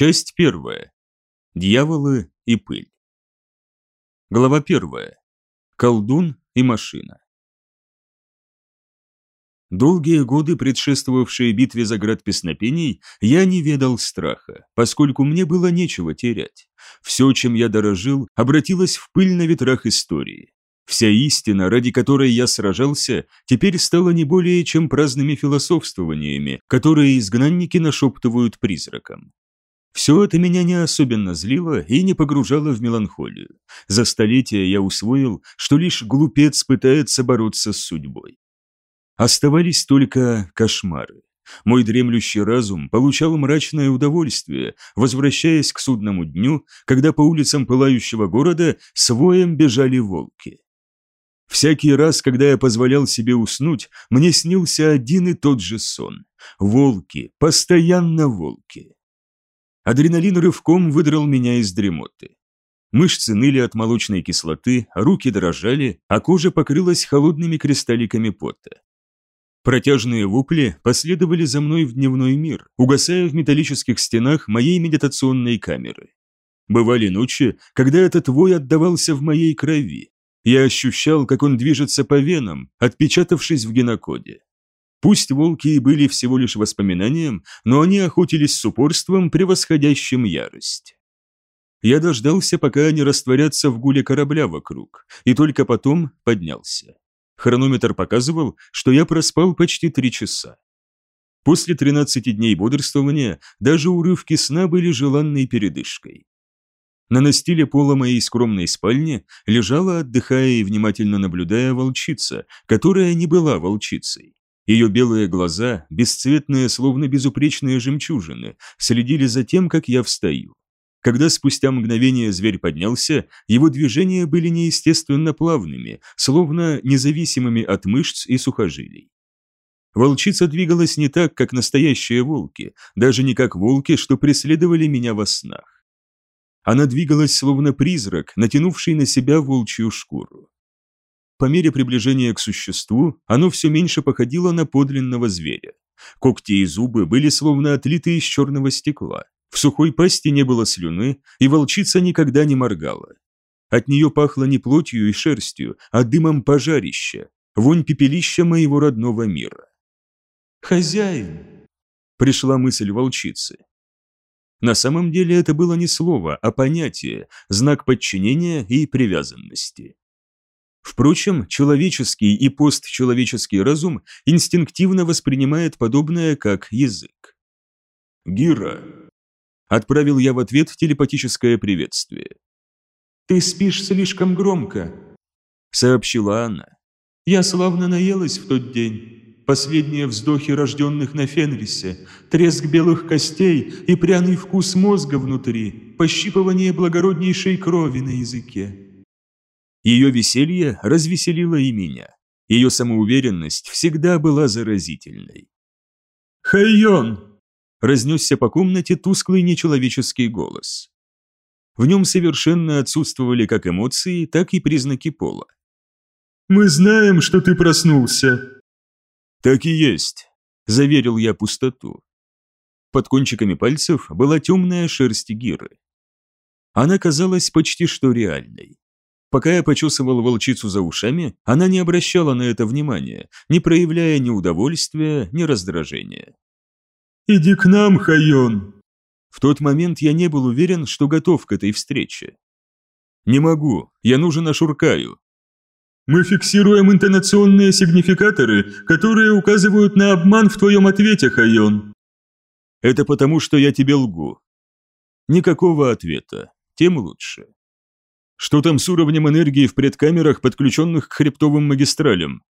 Часть первая. Дьяволы и пыль. Глава первая. Колдун и машина. Долгие годы, предшествовавшие битве за град песнопений, я не ведал страха, поскольку мне было нечего терять. Все, чем я дорожил, обратилось в пыль на ветрах истории. Вся истина, ради которой я сражался, теперь стала не более чем праздными философствованиями, которые изгнанники нашептывают призракам. Все это меня не особенно злило и не погружало в меланхолию. За столетия я усвоил, что лишь глупец пытается бороться с судьбой. Оставались только кошмары. Мой дремлющий разум получал мрачное удовольствие, возвращаясь к судному дню, когда по улицам пылающего города с воем бежали волки. Всякий раз, когда я позволял себе уснуть, мне снился один и тот же сон. Волки, постоянно волки. Адреналин рывком выдрал меня из дремоты. Мышцы ныли от молочной кислоты, руки дрожали, а кожа покрылась холодными кристалликами пота. Протяжные вопли последовали за мной в дневной мир, угасая в металлических стенах моей медитационной камеры. Бывали ночи, когда этот вой отдавался в моей крови, я ощущал, как он движется по венам, отпечатавшись в генокоде. Пусть волки и были всего лишь воспоминанием, но они охотились с упорством, превосходящим ярость. Я дождался, пока они растворятся в гуле корабля вокруг, и только потом поднялся. Хронометр показывал, что я проспал почти три часа. После 13 дней бодрствования даже урывки сна были желанной передышкой. На настиле пола моей скромной спальни лежала, отдыхая и внимательно наблюдая, волчица, которая не была волчицей. Ее белые глаза, бесцветные, словно безупречные жемчужины, следили за тем, как я встаю. Когда спустя мгновение зверь поднялся, его движения были неестественно плавными, словно независимыми от мышц и сухожилий. Волчица двигалась не так, как настоящие волки, даже не как волки, что преследовали меня во снах. Она двигалась словно призрак, натянувший на себя волчью шкуру. По мере приближения к существу, оно все меньше походило на подлинного зверя. Когти и зубы были словно отлиты из черного стекла. В сухой пасти не было слюны, и волчица никогда не моргала. От нее пахло не плотью и шерстью, а дымом пожарища, вонь пепелища моего родного мира. «Хозяин!» – пришла мысль волчицы. На самом деле это было не слово, а понятие, знак подчинения и привязанности. Впрочем, человеческий и постчеловеческий разум инстинктивно воспринимает подобное как язык. «Гира», — отправил я в ответ телепатическое приветствие. «Ты спишь слишком громко», — сообщила она. «Я славно наелась в тот день» последние вздохи рожденных на Фенрисе, треск белых костей и пряный вкус мозга внутри, пощипывание благороднейшей крови на языке. Ее веселье развеселило и меня. Ее самоуверенность всегда была заразительной. «Хайон!» – разнесся по комнате тусклый нечеловеческий голос. В нем совершенно отсутствовали как эмоции, так и признаки пола. «Мы знаем, что ты проснулся!» «Так и есть», – заверил я пустоту. Под кончиками пальцев была темная шерсть гиры. Она казалась почти что реальной. Пока я почесывал волчицу за ушами, она не обращала на это внимания, не проявляя ни удовольствия, ни раздражения. «Иди к нам, Хайон!» В тот момент я не был уверен, что готов к этой встрече. «Не могу, я нужен Ашуркаю», мы фиксируем интонационные сигнификаторы, которые указывают на обман в твоем ответе, Хайон. Это потому, что я тебе лгу. Никакого ответа, тем лучше. Что там с уровнем энергии в предкамерах, подключенных к хребтовым магистралям?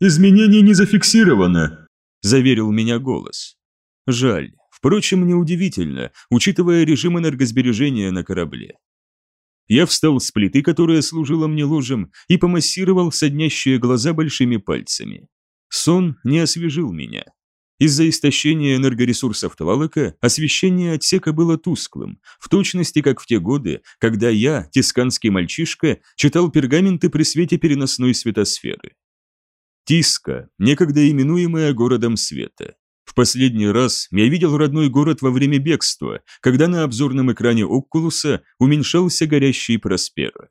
Изменений не зафиксировано, заверил меня голос. Жаль, впрочем, неудивительно, учитывая режим энергосбережения на корабле. Я встал с плиты, которая служила мне ложем, и помассировал соднящие глаза большими пальцами. Сон не освежил меня. Из-за истощения энергоресурсов Тлалока освещение отсека было тусклым, в точности как в те годы, когда я, тисканский мальчишка, читал пергаменты при свете переносной светосферы. Тиска, некогда именуемая городом света. В последний раз я видел родной город во время бегства, когда на обзорном экране Окулуса уменьшался горящий Проспера.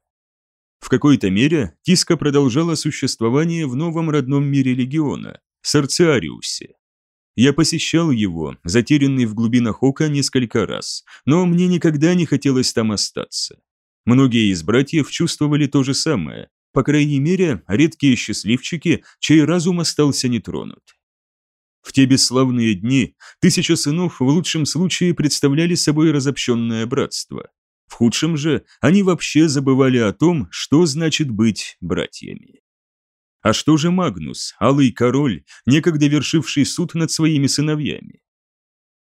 В какой-то мере Тиска продолжала существование в новом родном мире легиона – Сарциариусе. Я посещал его, затерянный в глубинах ока, несколько раз, но мне никогда не хотелось там остаться. Многие из братьев чувствовали то же самое, по крайней мере, редкие счастливчики, чей разум остался нетронут. В те бесславные дни тысяча сынов в лучшем случае представляли собой разобщенное братство. В худшем же они вообще забывали о том, что значит быть братьями. А что же Магнус, алый король, некогда вершивший суд над своими сыновьями?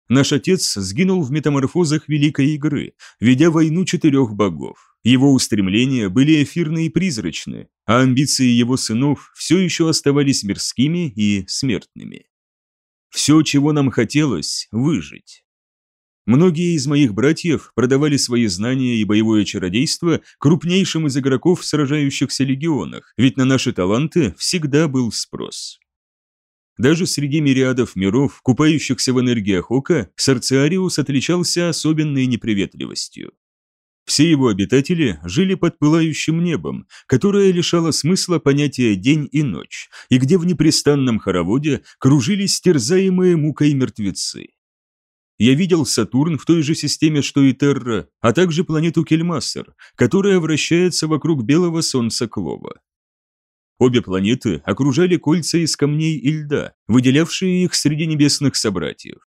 Наш отец сгинул в метаморфозах Великой Игры, ведя войну четырех богов. Его устремления были эфирны и призрачны, а амбиции его сынов все еще оставались мирскими и смертными. Все, чего нам хотелось – выжить. Многие из моих братьев продавали свои знания и боевое чародейство крупнейшим из игроков в сражающихся легионах, ведь на наши таланты всегда был спрос. Даже среди мириадов миров, купающихся в энергиях ока, Сарциариус отличался особенной неприветливостью. Все его обитатели жили под пылающим небом, которое лишало смысла понятия день и ночь, и где в непрестанном хороводе кружились терзаемые мукой мертвецы. Я видел Сатурн в той же системе, что и Терра, а также планету Кельмассер, которая вращается вокруг белого солнца Клова. Обе планеты окружали кольца из камней и льда, выделявшие их среди небесных собратьев.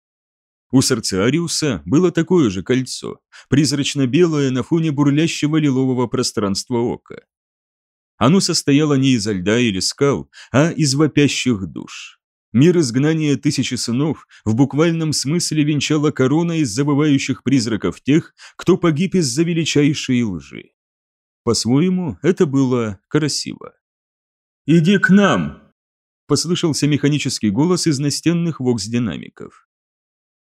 У Сарциариуса было такое же кольцо, призрачно-белое на фоне бурлящего лилового пространства ока. Оно состояло не из льда или скал, а из вопящих душ. Мир изгнания тысячи сынов в буквальном смысле венчала корона из забывающих призраков тех, кто погиб из-за величайшей лжи. По-своему, это было красиво. «Иди к нам!» – послышался механический голос из настенных вокс-динамиков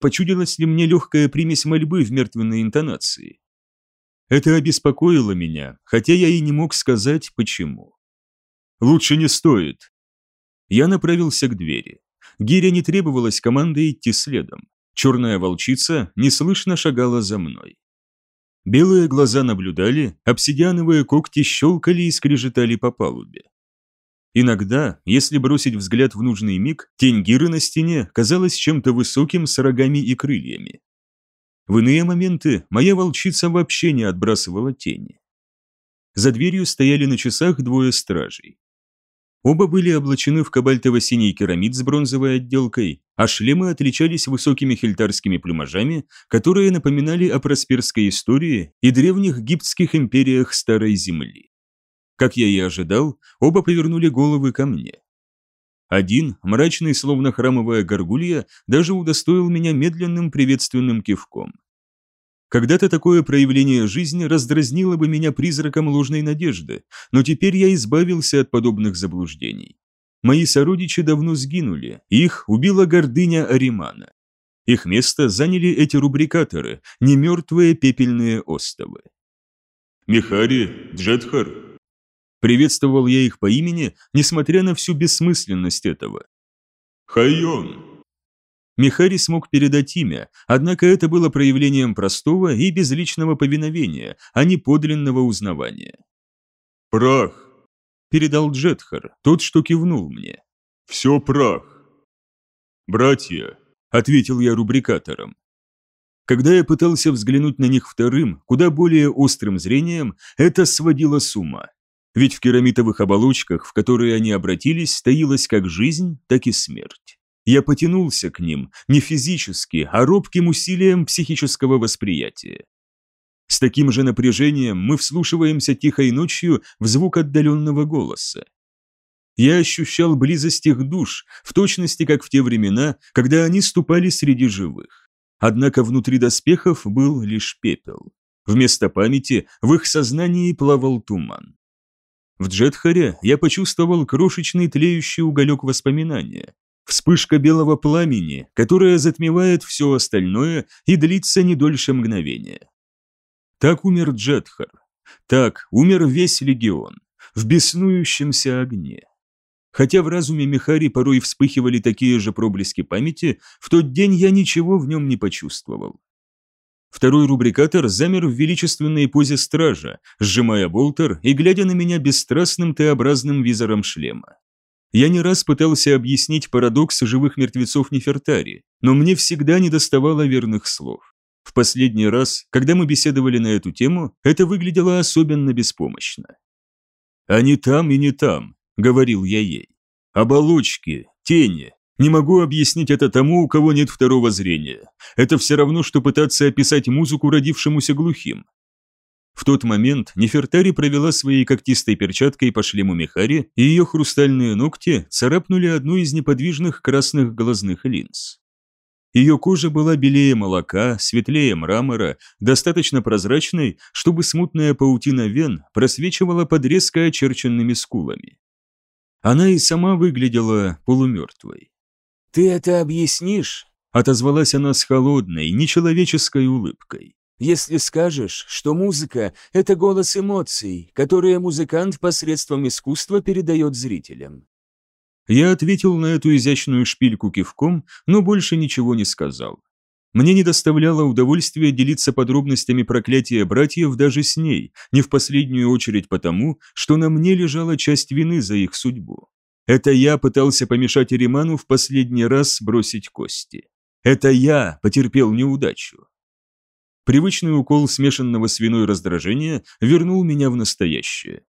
почудилась ли мне легкая примесь мольбы в мертвенной интонации. Это обеспокоило меня, хотя я и не мог сказать, почему. «Лучше не стоит». Я направился к двери. Гиря не требовалась команды идти следом. Черная волчица неслышно шагала за мной. Белые глаза наблюдали, обсидиановые когти щелкали и скрежетали по палубе. Иногда, если бросить взгляд в нужный миг, тень Гиры на стене казалась чем-то высоким с рогами и крыльями. В иные моменты моя волчица вообще не отбрасывала тени. За дверью стояли на часах двое стражей. Оба были облачены в кабальтово-синий керамид с бронзовой отделкой, а шлемы отличались высокими хельтарскими плюмажами, которые напоминали о просперской истории и древних гибтских империях Старой Земли. Как я и ожидал, оба повернули головы ко мне. Один, мрачный, словно храмовая горгулья, даже удостоил меня медленным приветственным кивком. Когда-то такое проявление жизни раздразнило бы меня призраком ложной надежды, но теперь я избавился от подобных заблуждений. Мои сородичи давно сгинули, их убила гордыня Аримана. Их место заняли эти рубрикаторы, немертвые пепельные остовы. «Михари, Джетхар», Приветствовал я их по имени, несмотря на всю бессмысленность этого. «Хайон!» Михари смог передать имя, однако это было проявлением простого и безличного повиновения, а не подлинного узнавания. «Прах!» – передал Джетхар, тот, что кивнул мне. «Все прах!» «Братья!» – ответил я рубрикатором. Когда я пытался взглянуть на них вторым, куда более острым зрением, это сводило с ума. Ведь в керамитовых оболочках, в которые они обратились, стоилась как жизнь, так и смерть. Я потянулся к ним не физически, а робким усилием психического восприятия. С таким же напряжением мы вслушиваемся тихой ночью в звук отдаленного голоса. Я ощущал близость их душ, в точности как в те времена, когда они ступали среди живых. Однако внутри доспехов был лишь пепел. Вместо памяти в их сознании плавал туман. В Джетхаре я почувствовал крошечный тлеющий уголек воспоминания. Вспышка белого пламени, которая затмевает все остальное и длится не дольше мгновения. Так умер Джетхар. Так умер весь легион. В беснующемся огне. Хотя в разуме Михари порой вспыхивали такие же проблески памяти, в тот день я ничего в нем не почувствовал. Второй рубрикатор замер в величественной позе стража, сжимая болтер и глядя на меня бесстрастным Т-образным визором шлема. Я не раз пытался объяснить парадокс живых мертвецов Нефертари, но мне всегда недоставало верных слов. В последний раз, когда мы беседовали на эту тему, это выглядело особенно беспомощно. «Они там и не там», — говорил я ей. «Оболочки, тени. Не могу объяснить это тому, у кого нет второго зрения. Это все равно, что пытаться описать музыку, родившемуся глухим. В тот момент Нефертари провела своей когтистой перчаткой по шлему Мехари, и ее хрустальные ногти царапнули одну из неподвижных красных глазных линз. Ее кожа была белее молока, светлее мрамора, достаточно прозрачной, чтобы смутная паутина вен просвечивала под резко очерченными скулами. Она и сама выглядела полумертвой. «Ты это объяснишь?» – отозвалась она с холодной, нечеловеческой улыбкой если скажешь, что музыка – это голос эмоций, которые музыкант посредством искусства передает зрителям. Я ответил на эту изящную шпильку кивком, но больше ничего не сказал. Мне не доставляло удовольствия делиться подробностями проклятия братьев даже с ней, не в последнюю очередь потому, что на мне лежала часть вины за их судьбу. Это я пытался помешать Эриману в последний раз бросить кости. Это я потерпел неудачу. Привычный укол смешанного с виной раздражения вернул меня в настоящее.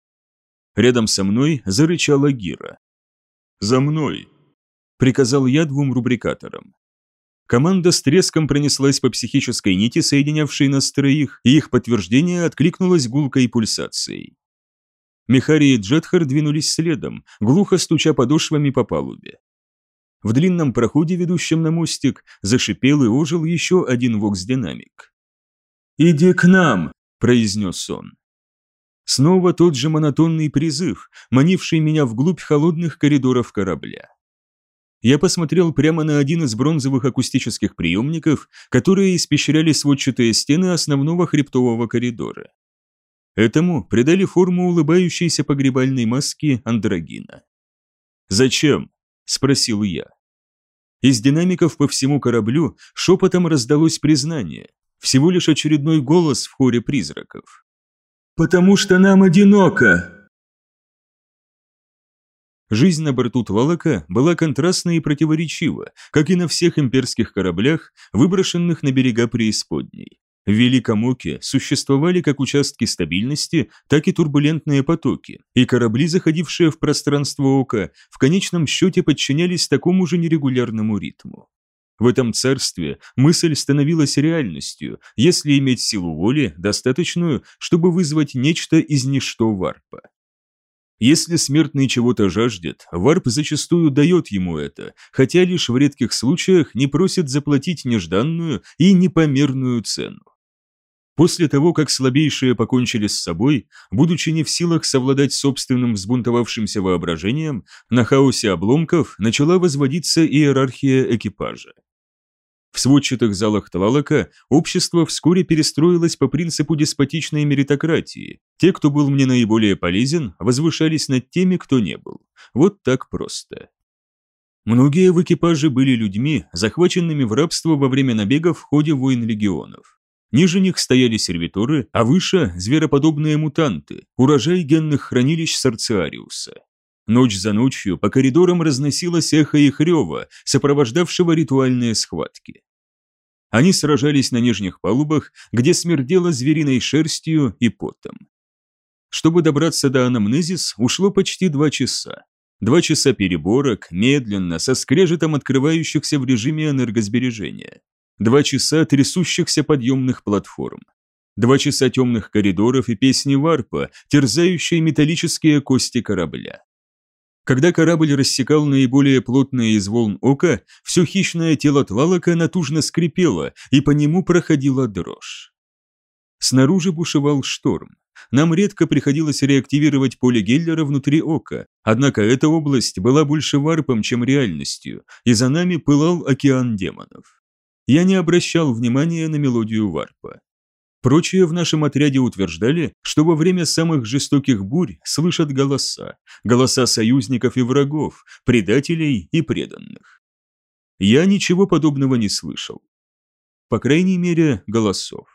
Рядом со мной зарычала Гира. «За мной!» – приказал я двум рубрикаторам. Команда с треском пронеслась по психической нити, соединявшей нас троих, и их подтверждение откликнулось гулкой пульсацией. Михари и Джетхар двинулись следом, глухо стуча подошвами по палубе. В длинном проходе, ведущем на мостик, зашипел и ожил еще один вокс-динамик. «Иди к нам!» – произнес он. Снова тот же монотонный призыв, манивший меня вглубь холодных коридоров корабля. Я посмотрел прямо на один из бронзовых акустических приемников, которые испещряли сводчатые стены основного хребтового коридора. Этому придали форму улыбающейся погребальной маски андрогина. «Зачем?» – спросил я. Из динамиков по всему кораблю шепотом раздалось признание, всего лишь очередной голос в хоре призраков. «Потому что нам одиноко!» Жизнь на борту Твалака была контрастна и противоречива, как и на всех имперских кораблях, выброшенных на берега преисподней. В Великом Оке существовали как участки стабильности, так и турбулентные потоки, и корабли, заходившие в пространство Ока, в конечном счете подчинялись такому же нерегулярному ритму. В этом царстве мысль становилась реальностью, если иметь силу воли, достаточную, чтобы вызвать нечто из ничто варпа. Если смертный чего-то жаждет, варп зачастую дает ему это, хотя лишь в редких случаях не просит заплатить нежданную и непомерную цену. После того, как слабейшие покончили с собой, будучи не в силах совладать собственным взбунтовавшимся воображением, на хаосе обломков начала возводиться иерархия экипажа. В сводчатых залах Тлалака общество вскоре перестроилось по принципу деспотичной меритократии. Те, кто был мне наиболее полезен, возвышались над теми, кто не был. Вот так просто. Многие в экипаже были людьми, захваченными в рабство во время набегов в ходе войн легионов. Ниже них стояли сервиторы, а выше – звероподобные мутанты, урожай генных хранилищ Сарциариуса. Ночь за ночью по коридорам разносилось эхо их рева, сопровождавшего ритуальные схватки. Они сражались на нижних палубах, где смердело звериной шерстью и потом. Чтобы добраться до анамнезис, ушло почти два часа. Два часа переборок, медленно, со скрежетом открывающихся в режиме энергосбережения. Два часа трясущихся подъемных платформ. Два часа темных коридоров и песни варпа, терзающие металлические кости корабля. Когда корабль рассекал наиболее плотные из волн ока, все хищное тело Твалака натужно скрипело, и по нему проходила дрожь. Снаружи бушевал шторм. Нам редко приходилось реактивировать поле Геллера внутри ока, однако эта область была больше варпом, чем реальностью, и за нами пылал океан демонов. Я не обращал внимания на мелодию варпа. Прочие в нашем отряде утверждали, что во время самых жестоких бурь слышат голоса, голоса союзников и врагов, предателей и преданных. Я ничего подобного не слышал. По крайней мере, голосов.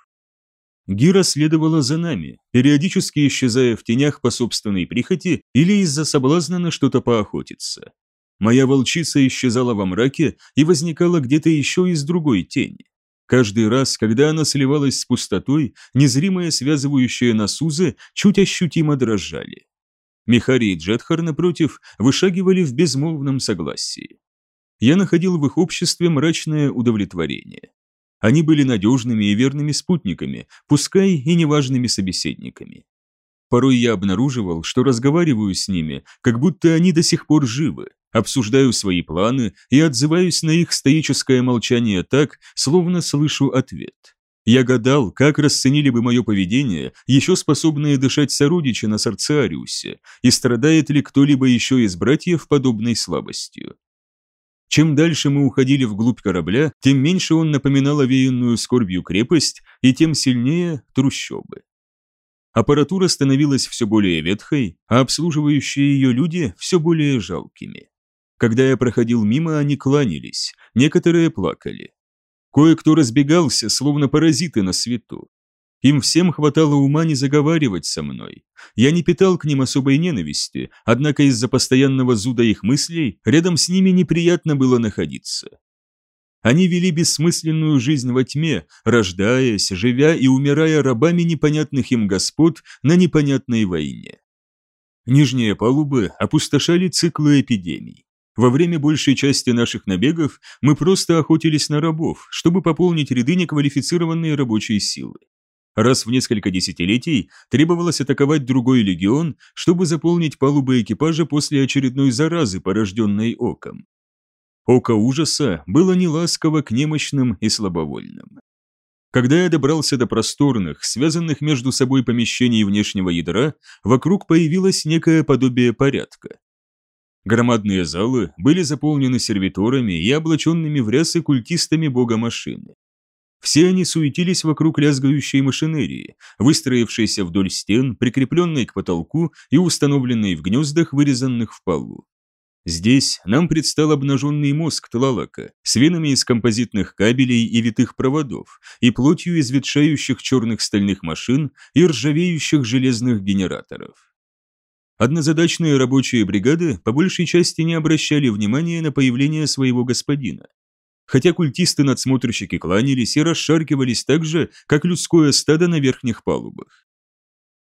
Гира следовала за нами, периодически исчезая в тенях по собственной прихоти или из-за соблазна на что-то поохотиться. Моя волчица исчезала во мраке и возникала где-то еще из другой тени. Каждый раз, когда она сливалась с пустотой, незримые связывающие нас узы чуть ощутимо дрожали. Михари и Джетхар, напротив, вышагивали в безмолвном согласии. Я находил в их обществе мрачное удовлетворение. Они были надежными и верными спутниками, пускай и неважными собеседниками. Порой я обнаруживал, что разговариваю с ними, как будто они до сих пор живы, обсуждаю свои планы и отзываюсь на их стоическое молчание так, словно слышу ответ. Я гадал, как расценили бы мое поведение, еще способные дышать сородичи на Сарциариусе, и страдает ли кто-либо еще из братьев подобной слабостью. Чем дальше мы уходили вглубь корабля, тем меньше он напоминал овеянную скорбью крепость, и тем сильнее трущобы. Аппаратура становилась все более ветхой, а обслуживающие ее люди все более жалкими. Когда я проходил мимо, они кланялись, некоторые плакали. Кое-кто разбегался, словно паразиты на свету. Им всем хватало ума не заговаривать со мной. Я не питал к ним особой ненависти, однако из-за постоянного зуда их мыслей рядом с ними неприятно было находиться. Они вели бессмысленную жизнь во тьме, рождаясь, живя и умирая рабами непонятных им господ на непонятной войне. Нижние палубы опустошали циклы эпидемий. Во время большей части наших набегов мы просто охотились на рабов, чтобы пополнить ряды неквалифицированной рабочей силы. Раз в несколько десятилетий требовалось атаковать другой легион, чтобы заполнить палубы экипажа после очередной заразы, порожденной оком. Око ужаса было неласково к немощным и слабовольным. Когда я добрался до просторных, связанных между собой помещений внешнего ядра, вокруг появилось некое подобие порядка. Громадные залы были заполнены сервиторами и облаченными в рясы культистами бога машины. Все они суетились вокруг лязгающей машинерии, выстроившейся вдоль стен, прикрепленной к потолку и установленной в гнездах, вырезанных в полу. Здесь нам предстал обнаженный мозг Тлалака с венами из композитных кабелей и витых проводов и плотью из ветшающих черных стальных машин и ржавеющих железных генераторов. Однозадачные рабочие бригады по большей части не обращали внимания на появление своего господина. Хотя культисты-надсмотрщики кланялись и расшаркивались так же, как людское стадо на верхних палубах.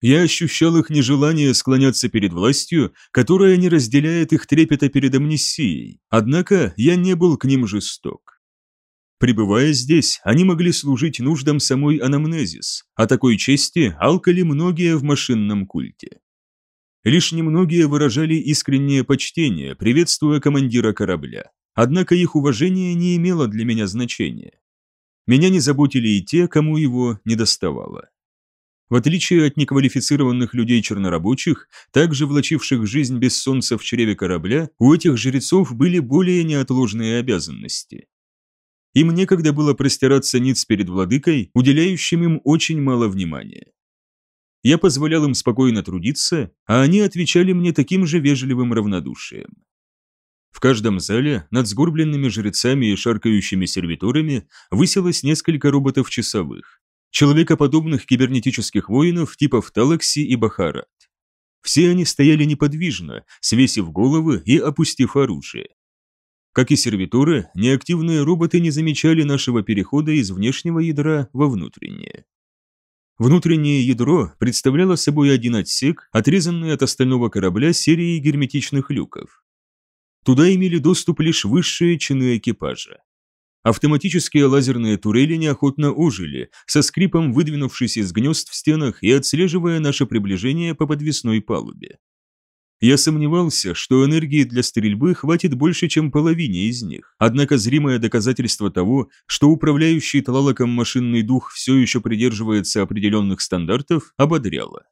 Я ощущал их нежелание склоняться перед властью, которая не разделяет их трепета перед амнисией, однако я не был к ним жесток. Пребывая здесь, они могли служить нуждам самой анамнезис, а такой чести алкали многие в машинном культе. Лишь немногие выражали искреннее почтение, приветствуя командира корабля. Однако их уважение не имело для меня значения. Меня не заботили и те, кому его не доставало. В отличие от неквалифицированных людей-чернорабочих, также влачивших жизнь без солнца в чреве корабля, у этих жрецов были более неотложные обязанности. Им некогда было простираться ниц перед владыкой, уделяющим им очень мало внимания. Я позволял им спокойно трудиться, а они отвечали мне таким же вежливым равнодушием. В каждом зале над сгорбленными жрецами и шаркающими сервиторами высилось несколько роботов-часовых, человекоподобных кибернетических воинов типов Талакси и Бахарат. Все они стояли неподвижно, свесив головы и опустив оружие. Как и сервиторы, неактивные роботы не замечали нашего перехода из внешнего ядра во внутреннее. Внутреннее ядро представляло собой один отсек, отрезанный от остального корабля серией герметичных люков. Туда имели доступ лишь высшие чины экипажа. Автоматические лазерные турели неохотно ожили, со скрипом выдвинувшись из гнезд в стенах и отслеживая наше приближение по подвесной палубе. Я сомневался, что энергии для стрельбы хватит больше, чем половине из них, однако зримое доказательство того, что управляющий тлалоком машинный дух все еще придерживается определенных стандартов, ободряло.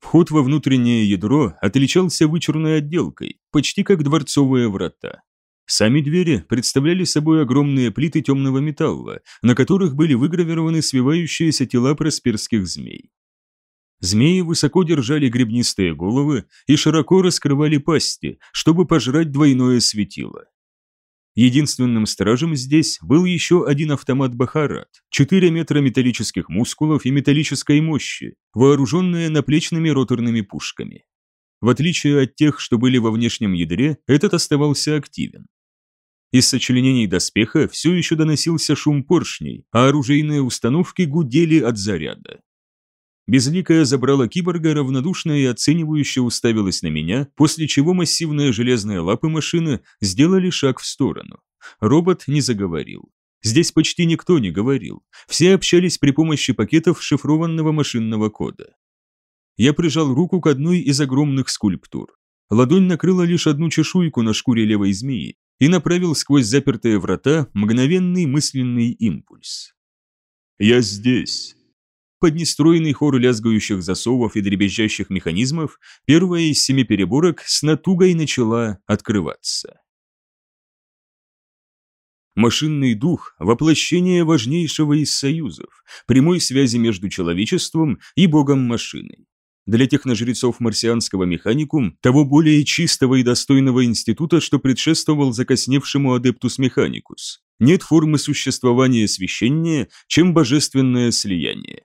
Вход во внутреннее ядро отличался вычурной отделкой, почти как дворцовые врата. Сами двери представляли собой огромные плиты темного металла, на которых были выгравированы свивающиеся тела просперских змей. Змеи высоко держали гребнистые головы и широко раскрывали пасти, чтобы пожрать двойное светило. Единственным стражем здесь был еще один автомат Бахарат, 4 метра металлических мускулов и металлической мощи, вооруженные наплечными роторными пушками. В отличие от тех, что были во внешнем ядре, этот оставался активен. Из сочленений доспеха все еще доносился шум поршней, а оружейные установки гудели от заряда. Безликая забрала киборга, равнодушно и оценивающе уставилась на меня, после чего массивные железные лапы машины сделали шаг в сторону. Робот не заговорил. Здесь почти никто не говорил. Все общались при помощи пакетов шифрованного машинного кода. Я прижал руку к одной из огромных скульптур. Ладонь накрыла лишь одну чешуйку на шкуре левой змеи и направил сквозь запертые врата мгновенный мысленный импульс. «Я здесь», под нестроенный хор лязгающих засовов и дребезжащих механизмов, первая из семи переборок с натугой начала открываться. Машинный дух – воплощение важнейшего из союзов, прямой связи между человечеством и богом-машиной. Для техножрецов марсианского механикум, того более чистого и достойного института, что предшествовал закосневшему Адептус Механикус, нет формы существования священнее, чем божественное слияние.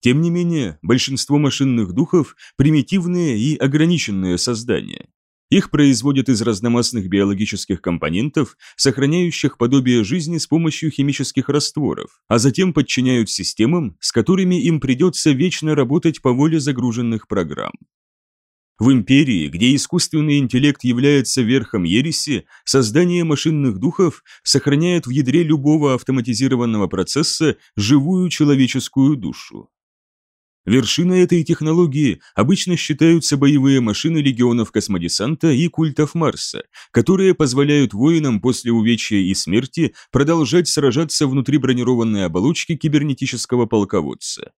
Тем не менее, большинство машинных духов – примитивные и ограниченные создания. Их производят из разномастных биологических компонентов, сохраняющих подобие жизни с помощью химических растворов, а затем подчиняют системам, с которыми им придется вечно работать по воле загруженных программ. В империи, где искусственный интеллект является верхом ереси, создание машинных духов сохраняет в ядре любого автоматизированного процесса живую человеческую душу. Вершиной этой технологии обычно считаются боевые машины легионов космодесанта и культов Марса, которые позволяют воинам после увечья и смерти продолжать сражаться внутри бронированной оболочки кибернетического полководца.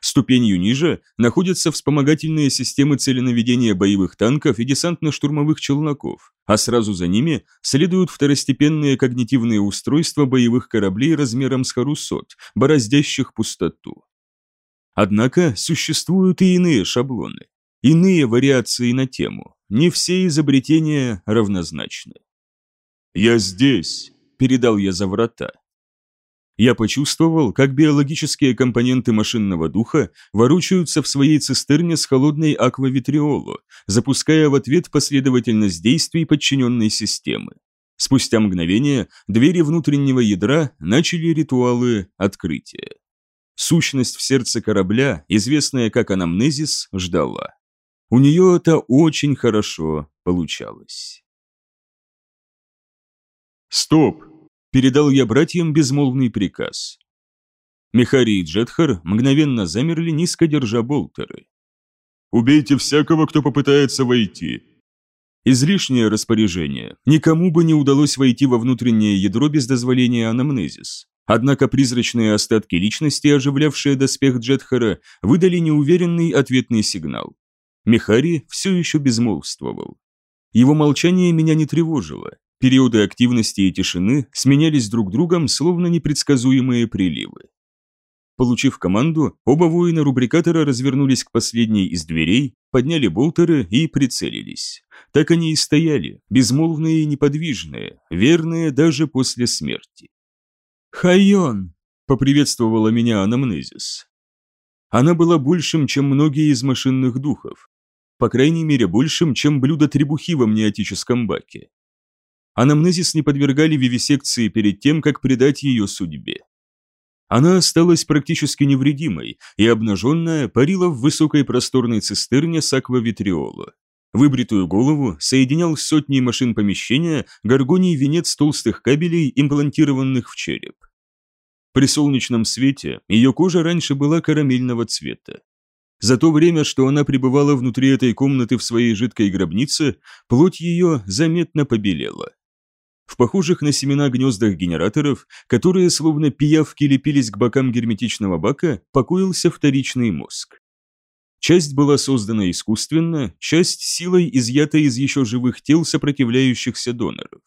Ступенью ниже находятся вспомогательные системы целенаведения боевых танков и десантно-штурмовых челноков, а сразу за ними следуют второстепенные когнитивные устройства боевых кораблей размером с Харусот, бороздящих пустоту. Однако существуют и иные шаблоны, иные вариации на тему. Не все изобретения равнозначны. «Я здесь», – передал я за врата. Я почувствовал, как биологические компоненты машинного духа ворочаются в своей цистерне с холодной аквавитриолу, запуская в ответ последовательность действий подчиненной системы. Спустя мгновение двери внутреннего ядра начали ритуалы открытия. Сущность в сердце корабля, известная как анамнезис, ждала. У нее это очень хорошо получалось. «Стоп!» – передал я братьям безмолвный приказ. Мехари и Джетхар мгновенно замерли, низко держа болтеры. «Убейте всякого, кто попытается войти!» Излишнее распоряжение. Никому бы не удалось войти во внутреннее ядро без дозволения анамнезис. Однако призрачные остатки личности, оживлявшие доспех Джетхара, выдали неуверенный ответный сигнал. Мехари все еще безмолвствовал. Его молчание меня не тревожило. Периоды активности и тишины сменялись друг другом, словно непредсказуемые приливы. Получив команду, оба воина рубрикатора развернулись к последней из дверей, подняли болтеры и прицелились. Так они и стояли, безмолвные и неподвижные, верные даже после смерти. «Хайон!» – поприветствовала меня анамнезис. Она была большим, чем многие из машинных духов. По крайней мере, большим, чем блюдо требухи в амниотическом баке. Анамнезис не подвергали вивисекции перед тем, как предать ее судьбе. Она осталась практически невредимой и обнаженная парила в высокой просторной цистерне с аквавитриола. Выбритую голову соединял с сотней машин помещения горгоний венец толстых кабелей, имплантированных в череп. При солнечном свете ее кожа раньше была карамельного цвета. За то время, что она пребывала внутри этой комнаты в своей жидкой гробнице, плоть ее заметно побелела. В похожих на семена гнездах генераторов, которые словно пиявки лепились к бокам герметичного бака, покоился вторичный мозг. Часть была создана искусственно, часть силой изъята из еще живых тел сопротивляющихся доноров.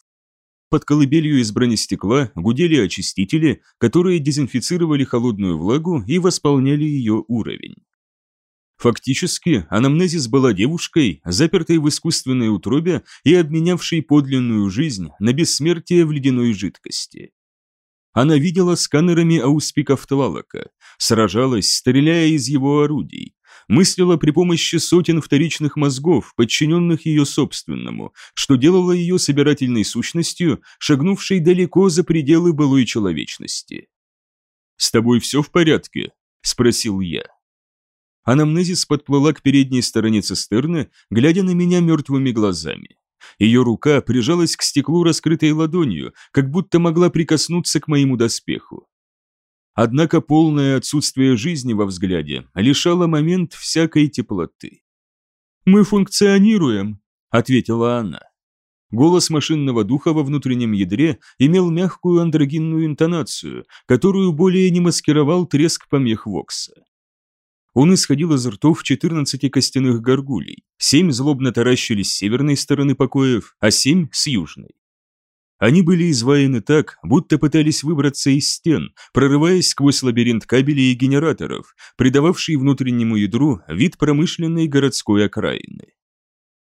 Под колыбелью из бронестекла гудели очистители, которые дезинфицировали холодную влагу и восполняли ее уровень. Фактически, анамнезис была девушкой, запертой в искусственной утробе и обменявшей подлинную жизнь на бессмертие в ледяной жидкости. Она видела сканерами ауспиков Тлалока, сражалась, стреляя из его орудий, мыслила при помощи сотен вторичных мозгов, подчиненных ее собственному, что делало ее собирательной сущностью, шагнувшей далеко за пределы былой человечности. «С тобой все в порядке?» – спросил я. Анамнезис подплыла к передней стороне цистерны, глядя на меня мертвыми глазами. Ее рука прижалась к стеклу раскрытой ладонью, как будто могла прикоснуться к моему доспеху. Однако полное отсутствие жизни во взгляде лишало момент всякой теплоты. «Мы функционируем», — ответила она. Голос машинного духа во внутреннем ядре имел мягкую андрогинную интонацию, которую более не маскировал треск помех Вокса. Он исходил из ртов 14 костяных горгулей, семь злобно таращились с северной стороны покоев, а семь – с южной. Они были изваяны так, будто пытались выбраться из стен, прорываясь сквозь лабиринт кабелей и генераторов, придававший внутреннему ядру вид промышленной городской окраины.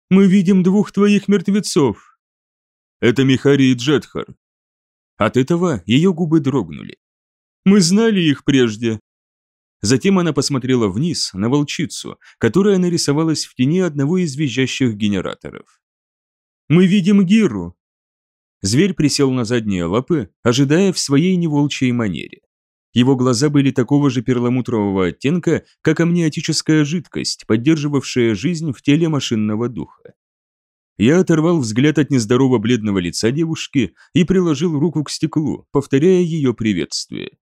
«Мы видим двух твоих мертвецов!» «Это Михари и Джетхар». От этого ее губы дрогнули. «Мы знали их прежде!» Затем она посмотрела вниз на волчицу, которая нарисовалась в тени одного из визжащих генераторов. «Мы видим Гиру!» Зверь присел на задние лапы, ожидая в своей неволчьей манере. Его глаза были такого же перламутрового оттенка, как амниотическая жидкость, поддерживавшая жизнь в теле машинного духа. Я оторвал взгляд от нездорово бледного лица девушки и приложил руку к стеклу, повторяя ее приветствие.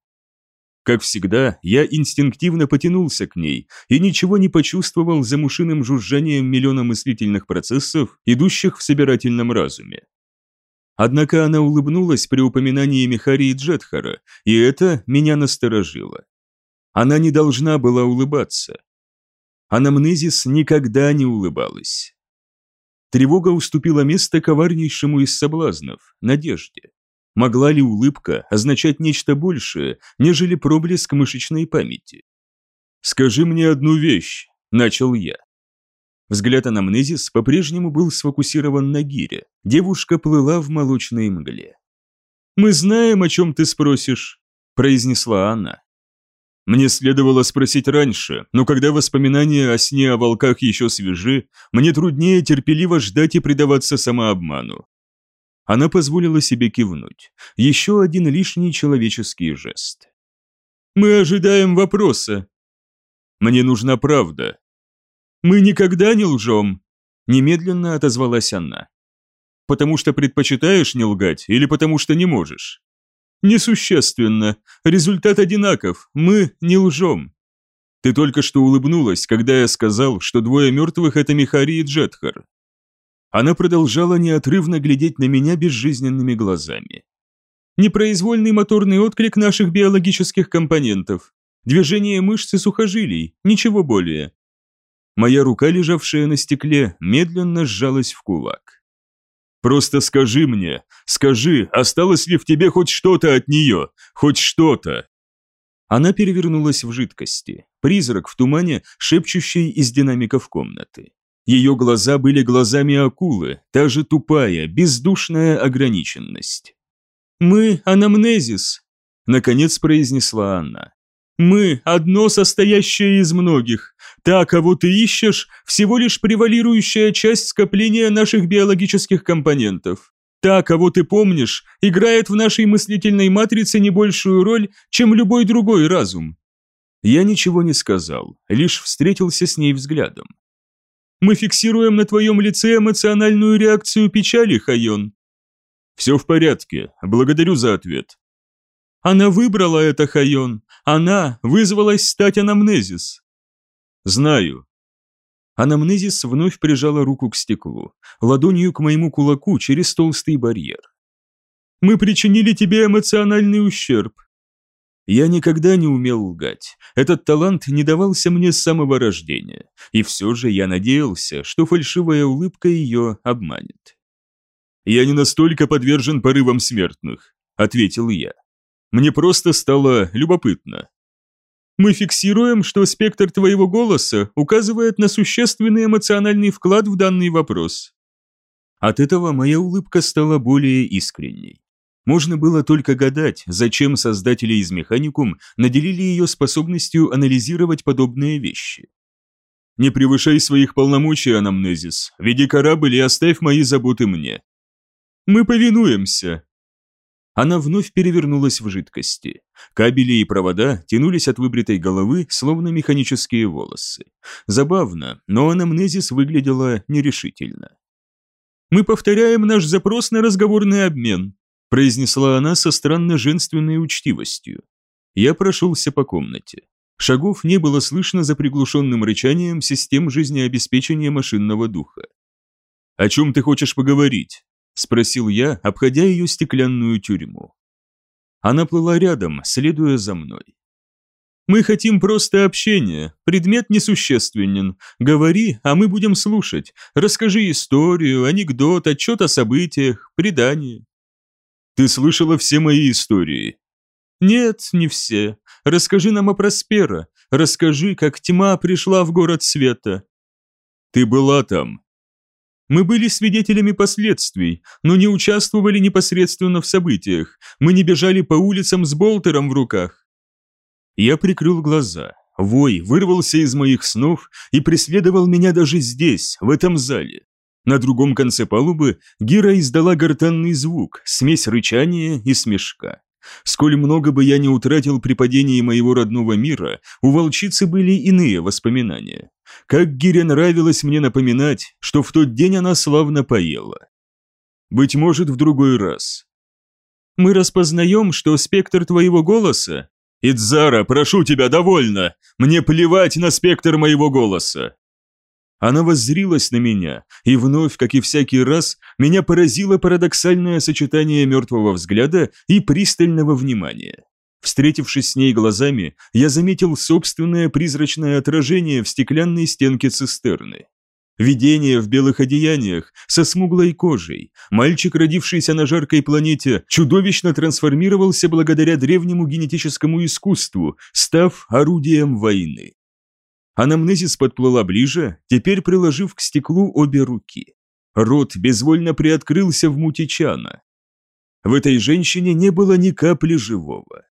Как всегда, я инстинктивно потянулся к ней и ничего не почувствовал за мушиным жужжанием миллиона мыслительных процессов, идущих в собирательном разуме. Однако она улыбнулась при упоминании Михари и Джетхара, и это меня насторожило. Она не должна была улыбаться. Анамнезис никогда не улыбалась. Тревога уступила место коварнейшему из соблазнов – надежде. Могла ли улыбка означать нечто большее, нежели проблеск мышечной памяти? «Скажи мне одну вещь», – начал я. Взгляд анамнезис по-прежнему был сфокусирован на гире. Девушка плыла в молочной мгле. «Мы знаем, о чем ты спросишь», – произнесла она. Мне следовало спросить раньше, но когда воспоминания о сне о волках еще свежи, мне труднее терпеливо ждать и предаваться самообману. Она позволила себе кивнуть. Еще один лишний человеческий жест. «Мы ожидаем вопроса». «Мне нужна правда», «Мы никогда не лжем», – немедленно отозвалась она. «Потому что предпочитаешь не лгать или потому что не можешь?» «Несущественно. Результат одинаков. Мы не лжем». «Ты только что улыбнулась, когда я сказал, что двое мертвых – это Михари и Джетхар». Она продолжала неотрывно глядеть на меня безжизненными глазами. «Непроизвольный моторный отклик наших биологических компонентов. Движение мышц и сухожилий, ничего более. Моя рука, лежавшая на стекле, медленно сжалась в кулак. «Просто скажи мне, скажи, осталось ли в тебе хоть что-то от нее, хоть что-то?» Она перевернулась в жидкости, призрак в тумане, шепчущий из динамиков комнаты. Ее глаза были глазами акулы, та же тупая, бездушная ограниченность. «Мы – анамнезис», – наконец произнесла она. «Мы – одно состоящее из многих. Та, кого ты ищешь, всего лишь превалирующая часть скопления наших биологических компонентов. Та, кого ты помнишь, играет в нашей мыслительной матрице не большую роль, чем любой другой разум. Я ничего не сказал, лишь встретился с ней взглядом. Мы фиксируем на твоем лице эмоциональную реакцию печали, Хайон. Все в порядке, благодарю за ответ. Она выбрала это, Хайон. Она вызвалась стать анамнезис. «Знаю». Анамнезис вновь прижала руку к стеклу, ладонью к моему кулаку через толстый барьер. «Мы причинили тебе эмоциональный ущерб». Я никогда не умел лгать. Этот талант не давался мне с самого рождения. И все же я надеялся, что фальшивая улыбка ее обманет. «Я не настолько подвержен порывам смертных», — ответил я. «Мне просто стало любопытно». «Мы фиксируем, что спектр твоего голоса указывает на существенный эмоциональный вклад в данный вопрос». От этого моя улыбка стала более искренней. Можно было только гадать, зачем создатели из Механикум наделили ее способностью анализировать подобные вещи. «Не превышай своих полномочий, анамнезис. Веди корабль и оставь мои заботы мне». «Мы повинуемся», она вновь перевернулась в жидкости. Кабели и провода тянулись от выбритой головы, словно механические волосы. Забавно, но анамнезис выглядела нерешительно. «Мы повторяем наш запрос на разговорный обмен произнесла она со странно женственной учтивостью. Я прошелся по комнате. Шагов не было слышно за приглушенным рычанием систем жизнеобеспечения машинного духа. «О чем ты хочешь поговорить?» – спросил я, обходя ее стеклянную тюрьму. Она плыла рядом, следуя за мной. «Мы хотим просто общения, предмет несущественен. Говори, а мы будем слушать. Расскажи историю, анекдот, отчет о событиях, предание. Ты слышала все мои истории?» «Нет, не все. Расскажи нам о Проспера. Расскажи, как тьма пришла в город света». «Ты была там». «Мы были свидетелями последствий, но не участвовали непосредственно в событиях. Мы не бежали по улицам с болтером в руках». Я прикрыл глаза. Вой вырвался из моих снов и преследовал меня даже здесь, в этом зале. На другом конце палубы Гира издала гортанный звук, смесь рычания и смешка. Сколь много бы я не утратил при падении моего родного мира, у волчицы были иные воспоминания. Как Гире нравилось мне напоминать, что в тот день она славно поела. Быть может, в другой раз. Мы распознаем, что спектр твоего голоса... «Идзара, прошу тебя, довольно! Мне плевать на спектр моего голоса! Она воззрилась на меня, и вновь, как и всякий раз, меня поразило парадоксальное сочетание мертвого взгляда и пристального внимания. Встретившись с ней глазами, я заметил собственное призрачное отражение в стеклянной стенке цистерны. Видение в белых одеяниях, со смуглой кожей. Мальчик, родившийся на жаркой планете, чудовищно трансформировался благодаря древнему генетическому искусству, став орудием войны. Анамнезис подплыла ближе, теперь приложив к стеклу обе руки. Рот безвольно приоткрылся в мути чана. В этой женщине не было ни капли живого.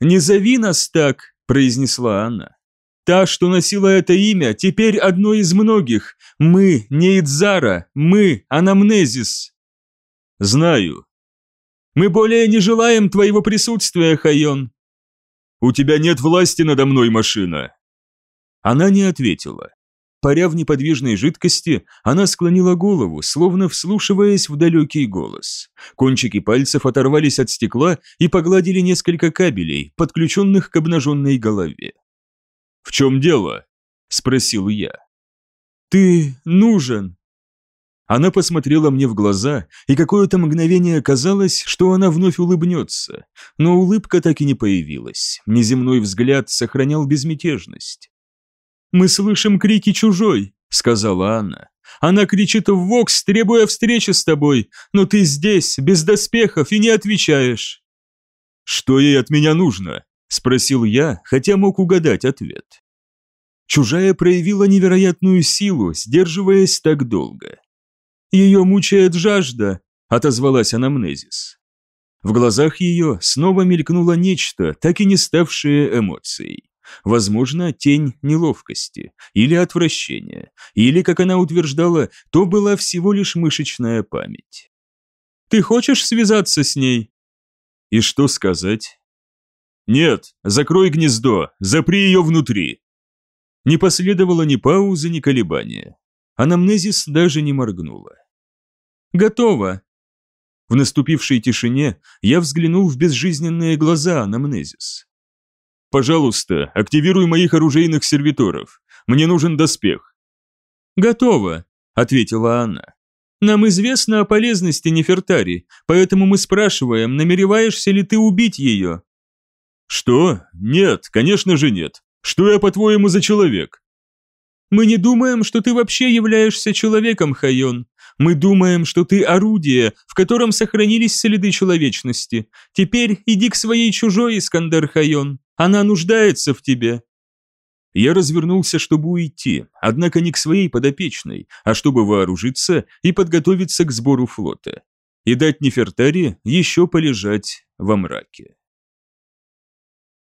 «Не зови нас так!» – произнесла она. «Та, что носила это имя, теперь одно из многих. Мы, не Идзара, мы, Анамнезис!» «Знаю». «Мы более не желаем твоего присутствия, Хайон!» «У тебя нет власти надо мной, машина!» Она не ответила. Паря в неподвижной жидкости, она склонила голову, словно вслушиваясь в далекий голос. Кончики пальцев оторвались от стекла и погладили несколько кабелей, подключенных к обнаженной голове. «В чем дело?» – спросил я. «Ты нужен!» Она посмотрела мне в глаза, и какое-то мгновение казалось, что она вновь улыбнется, но улыбка так и не появилась. Неземной взгляд сохранял безмятежность. «Мы слышим крики чужой», — сказала она. «Она кричит в Вокс, требуя встречи с тобой, но ты здесь, без доспехов, и не отвечаешь». «Что ей от меня нужно?» — спросил я, хотя мог угадать ответ. Чужая проявила невероятную силу, сдерживаясь так долго. «Ее мучает жажда», — отозвалась анамнезис. В глазах ее снова мелькнуло нечто, так и не ставшее эмоцией. Возможно, тень неловкости или отвращения, или, как она утверждала, то была всего лишь мышечная память. «Ты хочешь связаться с ней?» «И что сказать?» «Нет, закрой гнездо, запри ее внутри!» Не последовало ни паузы, ни колебания. Анамнезис даже не моргнула. «Готово!» В наступившей тишине я взглянул в безжизненные глаза Анамнезис. Пожалуйста, активируй моих оружейных сервиторов. Мне нужен доспех». «Готово», — ответила она. «Нам известно о полезности Нефертари, поэтому мы спрашиваем, намереваешься ли ты убить ее?» Что? Нет, конечно же нет. Что я, по-твоему, за человек? Мы не думаем, что ты вообще являешься человеком, Хайон. Мы думаем, что ты орудие, в котором сохранились следы человечности. Теперь иди к своей чужой, Искандер Хайон. Она нуждается в тебе. Я развернулся, чтобы уйти, однако не к своей подопечной, а чтобы вооружиться и подготовиться к сбору флота. И дать Нефертари еще полежать во мраке.